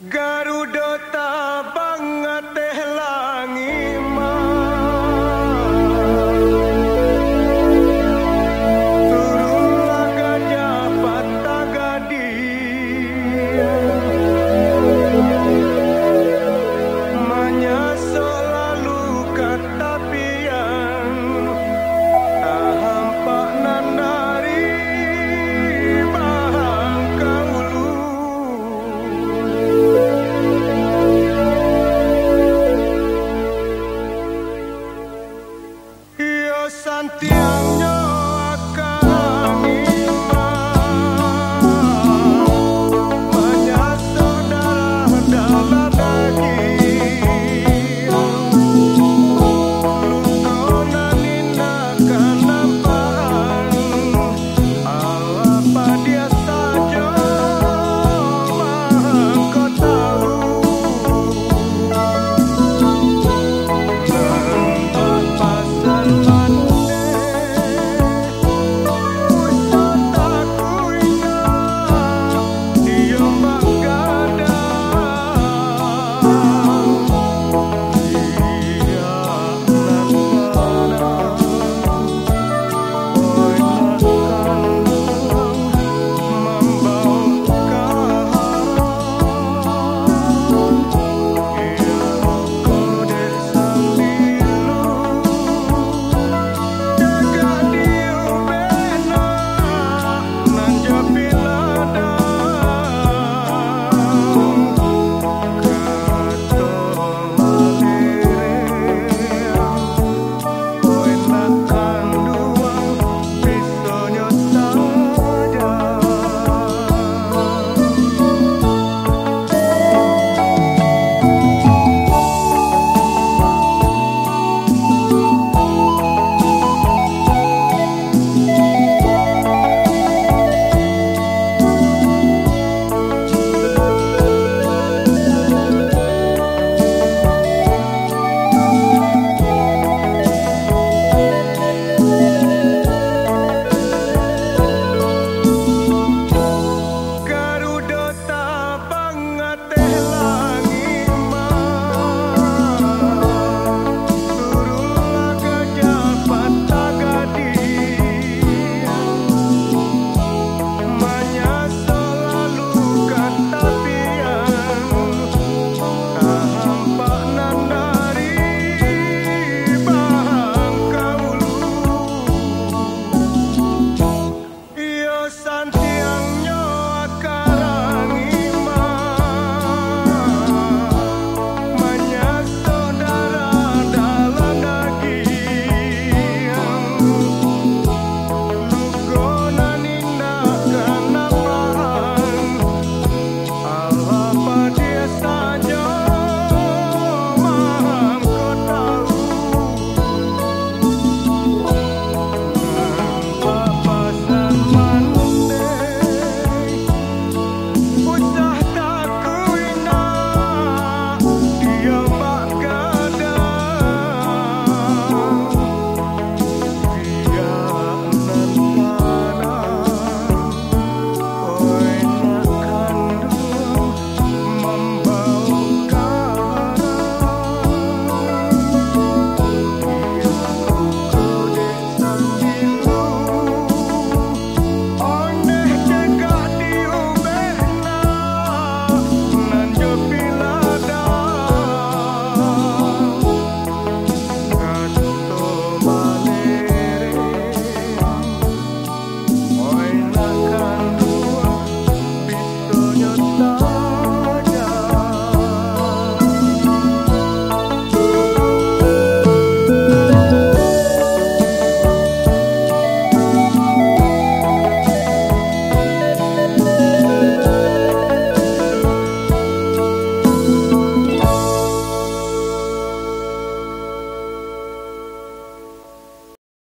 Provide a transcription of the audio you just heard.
Garuda